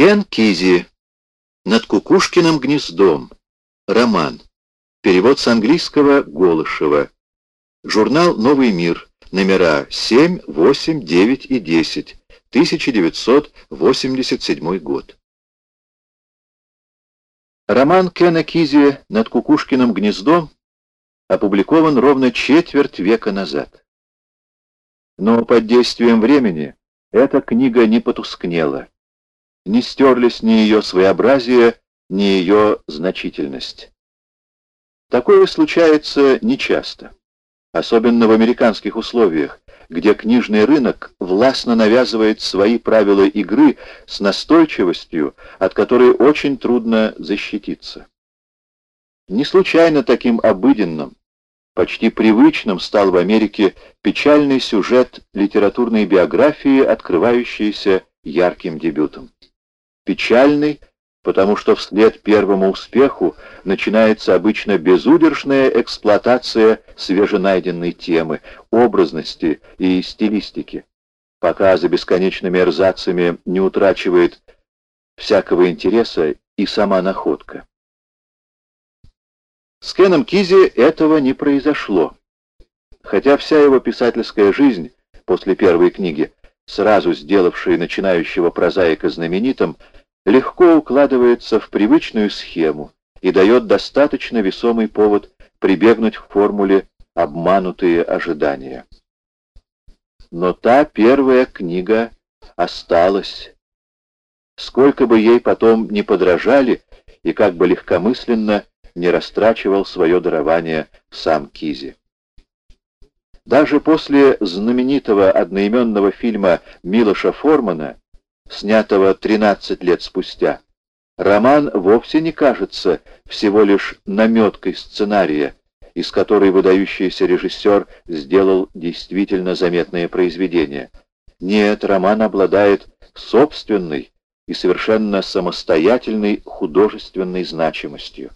Кен Кизи. Над Кукушкиным гнездом. Роман. Перевод с английского Голышева. Журнал «Новый мир». Номера 7, 8, 9 и 10. 1987 год. Роман Кена Кизи «Над Кукушкиным гнездом» опубликован ровно четверть века назад. Но под действием времени эта книга не потускнела. Не стерлись ни ее своеобразие, ни ее значительность. Такое случается нечасто, особенно в американских условиях, где книжный рынок властно навязывает свои правила игры с настойчивостью, от которой очень трудно защититься. Не случайно таким обыденным, почти привычным стал в Америке печальный сюжет литературной биографии, открывающийся ярким дебютом. Печальный, потому что вслед первому успеху начинается обычно безудержная эксплуатация свеженайденной темы, образности и стилистики, пока за бесконечными эрзацами не утрачивает всякого интереса и сама находка. С Кеном Кизи этого не произошло, хотя вся его писательская жизнь после первой книги, сразу сделавшей начинающего прозаика знаменитым, легко укладывается в привычную схему и дает достаточно весомый повод прибегнуть к формуле «обманутые ожидания». Но та первая книга осталась. Сколько бы ей потом не подражали, и как бы легкомысленно не растрачивал свое дарование сам Кизи. Даже после знаменитого одноименного фильма Милоша Формана снятого 13 лет спустя, роман вовсе не кажется всего лишь наметкой сценария, из которой выдающийся режиссер сделал действительно заметное произведение. Нет, роман обладает собственной и совершенно самостоятельной художественной значимостью.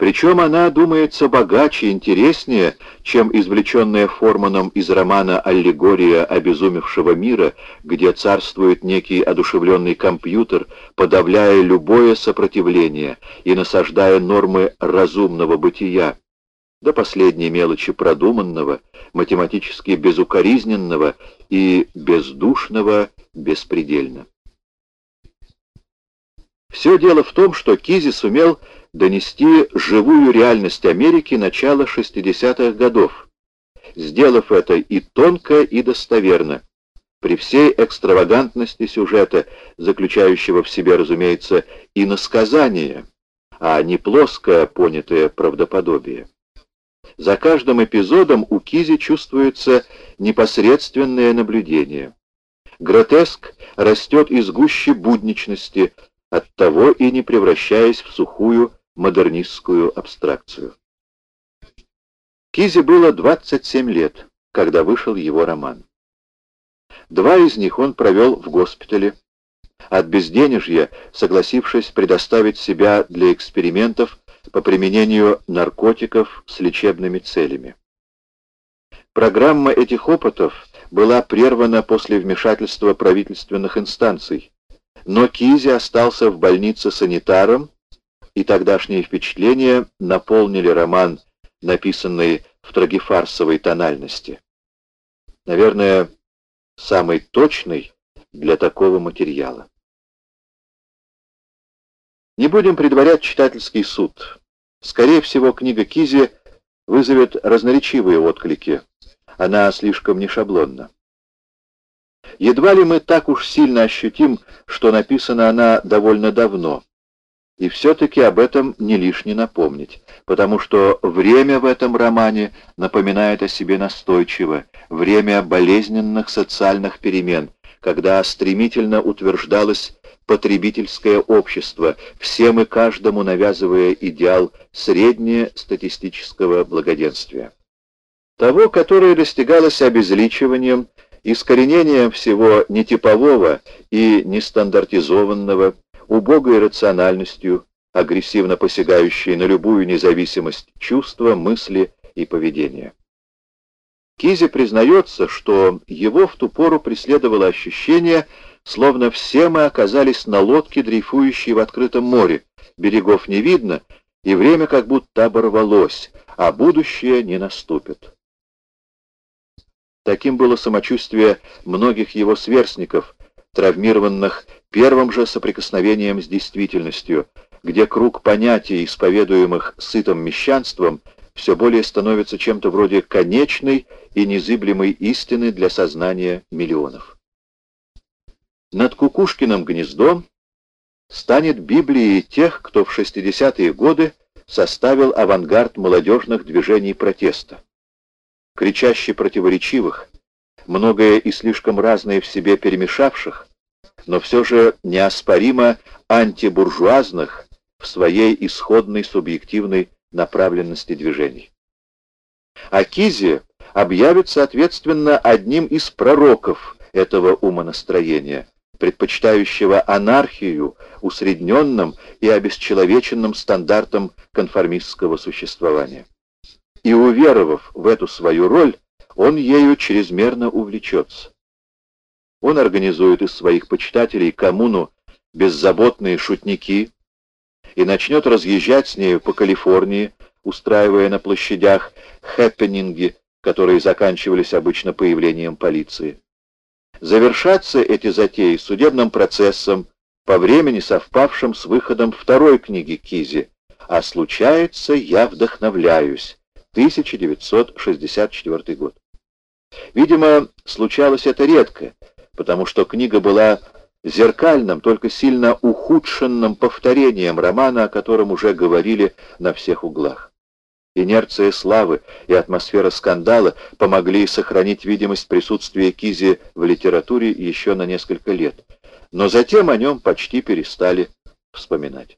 Причем она, думается, богаче и интереснее, чем извлеченная Форманом из романа «Аллегория обезумевшего мира», где царствует некий одушевленный компьютер, подавляя любое сопротивление и насаждая нормы разумного бытия, до последней мелочи продуманного, математически безукоризненного и бездушного беспредельно. Все дело в том, что Кизи сумел донести живую реальность Америки начала 60-х годов, сделав это и тонко, и достоверно, при всей экстравагантности сюжета, заключающего в себе, разумеется, и насказание, а не плоское понятое правдоподобие. За каждым эпизодом у Кизи чувствуется непосредственное наблюдение. Гротеск растет из гущи будничности, оттого и не превращаясь в сухую модернистскую абстракцию. Кизе было 27 лет, когда вышел его роман. Два из них он провел в госпитале, от безденежья согласившись предоставить себя для экспериментов по применению наркотиков с лечебными целями. Программа этих опытов была прервана после вмешательства правительственных инстанций, но Кизи остался в больнице санитаром, и тогдашние впечатления наполнили роман, написанный в трагефарсовой тональности. Наверное, самый точный для такого материала. Не будем предварять читательский суд. Скорее всего, книга Кизи вызовет разноречивые отклики. Она слишком не шаблонна. Едва ли мы так уж сильно ощутим, что написана она довольно давно. И все-таки об этом не лишне напомнить, потому что время в этом романе напоминает о себе настойчиво, время болезненных социальных перемен, когда стремительно утверждалось потребительское общество, всем и каждому навязывая идеал среднее статистического благоденствия. Того, которое достигалось обезличиванием, искоренением всего нетипового и нестандартизованного, убогой рациональностью, агрессивно посягающей на любую независимость чувства, мысли и поведения. Кизи признается, что его в ту пору преследовало ощущение, словно все мы оказались на лодке, дрейфующей в открытом море. Берегов не видно, и время как будто оборвалось, а будущее не наступит. Таким было самочувствие многих его сверстников, травмированных первым же соприкосновением с действительностью, где круг понятий, исповедуемых сытым мещанством, все более становится чем-то вроде конечной и незыблемой истины для сознания миллионов. Над Кукушкиным гнездом станет Библией тех, кто в 60-е годы составил авангард молодежных движений протеста. Кричаще противоречивых, многое и слишком разное в себе перемешавших, но все же неоспоримо антибуржуазных в своей исходной субъективной направленности движений. А Кизи объявит, соответственно, одним из пророков этого умонастроения, предпочитающего анархию усредненным и обесчеловеченным стандартам конформистского существования. И уверовав в эту свою роль, он ею чрезмерно увлечется. Он организует из своих почитателей коммуну беззаботные шутники и начнет разъезжать с нею по Калифорнии, устраивая на площадях хэппенинги, которые заканчивались обычно появлением полиции. Завершаться эти затеи судебным процессом, по времени совпавшим с выходом второй книги Кизи «А случается, я вдохновляюсь», 1964 год. Видимо, случалось это редко, потому что книга была зеркальным, только сильно ухудшенным повторением романа, о котором уже говорили на всех углах. Инерция славы и атмосфера скандала помогли сохранить видимость присутствия Кизи в литературе еще на несколько лет, но затем о нем почти перестали вспоминать.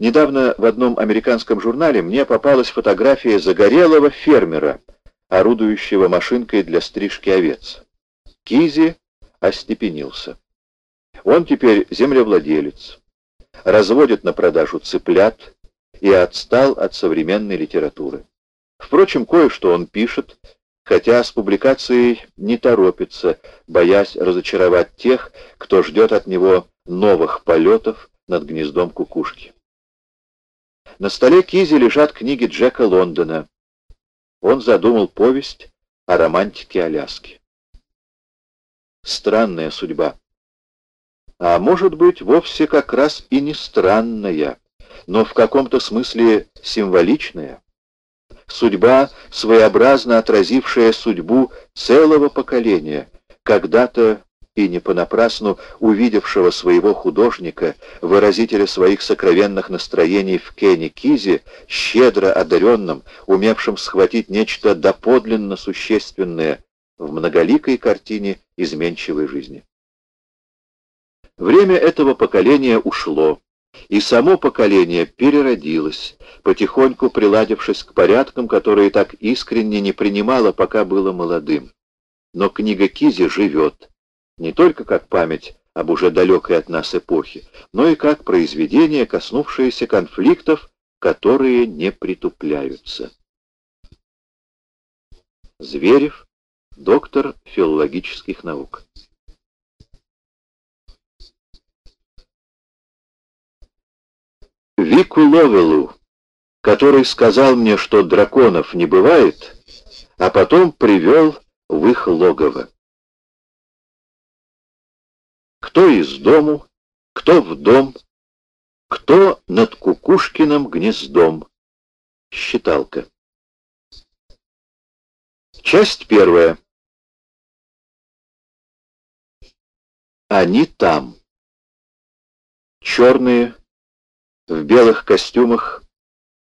Недавно в одном американском журнале мне попалась фотография загорелого фермера, орудующего машинкой для стрижки овец. Кизи остепенился. Он теперь землевладелец, разводит на продажу цыплят, и отстал от современной литературы. Впрочем, кое-что он пишет, хотя с публикацией не торопится, боясь разочаровать тех, кто ждет от него новых полетов над гнездом кукушки. На столе Кизи лежат книги Джека Лондона. Он задумал повесть о романтике Аляски. Странная судьба. А может быть, вовсе как раз и не странная но в каком-то смысле символичная. Судьба, своеобразно отразившая судьбу целого поколения, когда-то и не понапрасну увидевшего своего художника, выразителя своих сокровенных настроений в Кене Кизе, щедро одаренным, умевшим схватить нечто доподлинно существенное в многоликой картине изменчивой жизни. Время этого поколения ушло, и само поколение переродилось, потихоньку приладившись к порядкам, которые так искренне не принимало, пока было молодым. Но книга Кизи живет, не только как память об уже далекой от нас эпохе, но и как произведение, коснувшееся конфликтов, которые не притупляются. Зверев, доктор филологических наук. Вику Ловелу, который сказал мне, что драконов не бывает, а потом привел в их логово. Кто из дому, кто в дом, кто над Кукушкиным гнездом. Считалка. Часть первая. Они там. Черные, в белых костюмах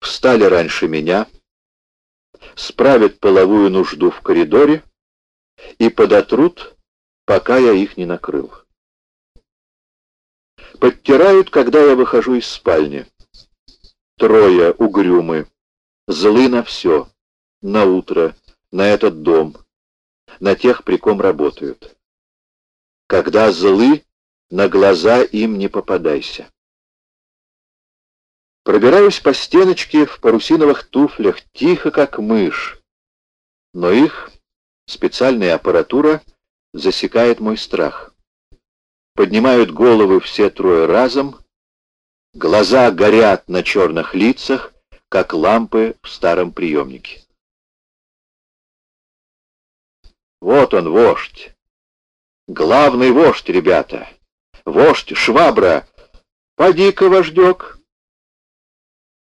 встали раньше меня, справят половую нужду в коридоре и подотрут, пока я их не накрыл. Подтирают, когда я выхожу из спальни. Трое угрюмы, злы на все, на утро, на этот дом, на тех, при ком работают. Когда злы, на глаза им не попадайся. Пробираюсь по стеночке в парусиновых туфлях, тихо, как мышь, Но их специальная аппаратура засекает мой страх. Поднимают головы все трое разом, глаза горят на черных лицах, как лампы в старом приемнике. Вот он, вождь. Главный вождь, ребята. Вождь Швабра. Поди-ка, вождек.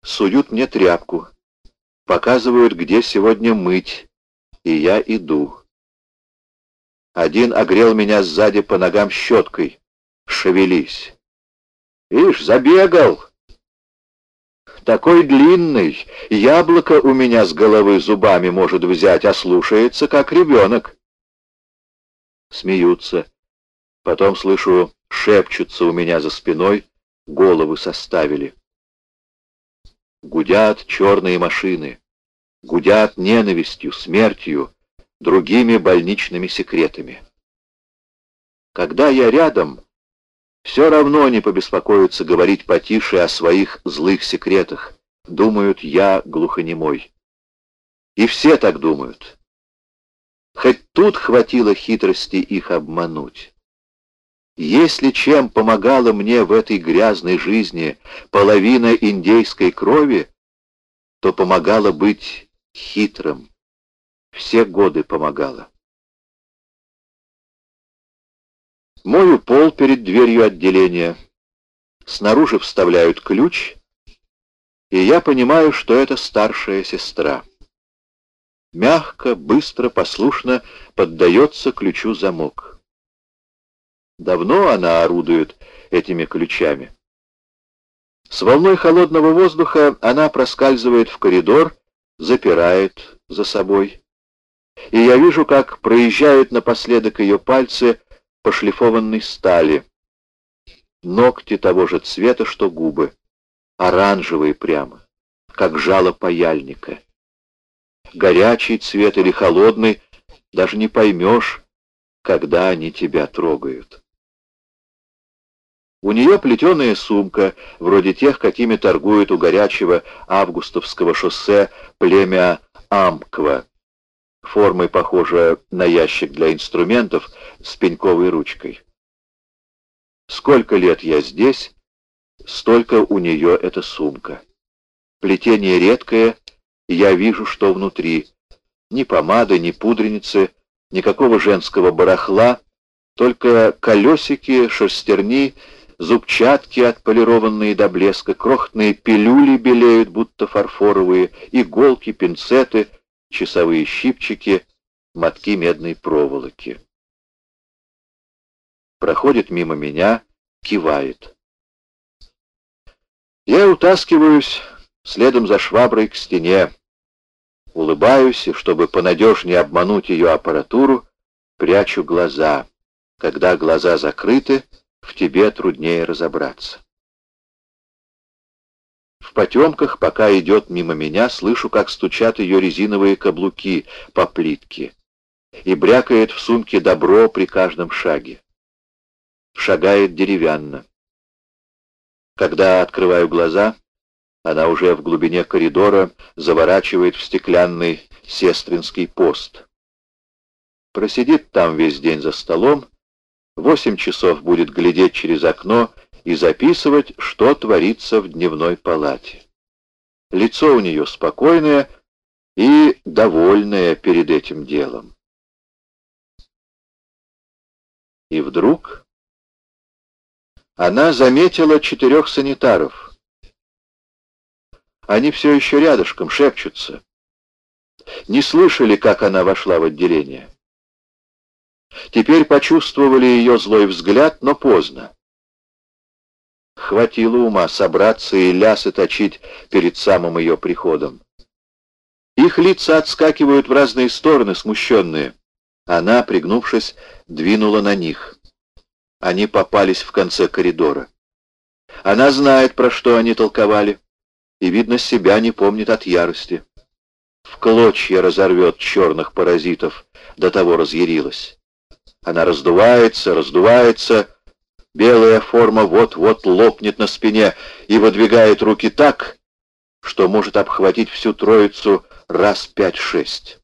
Суют мне тряпку. Показывают, где сегодня мыть. И я иду. Один огрел меня сзади по ногам щеткой. Шевелись. Ишь, забегал. Такой длинный, яблоко у меня с головы зубами может взять, а слушается, как ребенок. Смеются. Потом слышу, шепчутся у меня за спиной, головы составили. Гудят черные машины, гудят ненавистью, смертью, другими больничными секретами. Когда я рядом, все равно не побеспокоятся говорить потише о своих злых секретах. Думают, я глухонемой. И все так думают. Хоть тут хватило хитрости их обмануть. Если чем помогала мне в этой грязной жизни половина индейской крови, то помогала быть хитрым. Все годы помогала. Мою пол перед дверью отделения. Снаружи вставляют ключ, и я понимаю, что это старшая сестра. Мягко, быстро, послушно поддается ключу замок. Давно она орудует этими ключами. С волной холодного воздуха она проскальзывает в коридор, запирает за собой. И я вижу, как проезжают напоследок ее пальцы по шлифованной стали. Ногти того же цвета, что губы, оранжевые прямо, как жало паяльника. Горячий цвет или холодный, даже не поймешь, когда они тебя трогают. У нее плетеная сумка, вроде тех, какими торгуют у горячего августовского шоссе племя Амква формой похожая на ящик для инструментов с пеньковой ручкой. Сколько лет я здесь, столько у нее эта сумка. Плетение редкое, я вижу, что внутри. Ни помады, ни пудреницы, никакого женского барахла, только колесики, шерстерни, зубчатки, отполированные до блеска, крохотные пилюли белеют, будто фарфоровые, иголки, пинцеты — часовые щипчики, мотки медной проволоки. Проходит мимо меня, кивает. Я утаскиваюсь следом за шваброй к стене, улыбаюсь, и, чтобы понадежнее обмануть ее аппаратуру, прячу глаза. Когда глаза закрыты, в тебе труднее разобраться. В потемках, пока идет мимо меня, слышу, как стучат ее резиновые каблуки по плитке. И брякает в сумке добро при каждом шаге. Шагает деревянно. Когда открываю глаза, она уже в глубине коридора заворачивает в стеклянный сестринский пост. Просидит там весь день за столом, восемь часов будет глядеть через окно и записывать, что творится в дневной палате. Лицо у нее спокойное и довольное перед этим делом. И вдруг она заметила четырех санитаров. Они все еще рядышком шепчутся. Не слышали, как она вошла в отделение. Теперь почувствовали ее злой взгляд, но поздно. Хватило ума собраться и лясы точить перед самым ее приходом. Их лица отскакивают в разные стороны, смущенные. Она, пригнувшись, двинула на них. Они попались в конце коридора. Она знает, про что они толковали, и, видно, себя не помнит от ярости. В клочья разорвет черных паразитов, до того разъярилась. Она раздувается, раздувается, Белая форма вот-вот лопнет на спине и выдвигает руки так, что может обхватить всю троицу раз пять-шесть.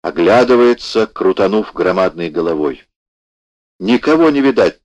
оглядывается, крутанув громадной головой. Никого не видать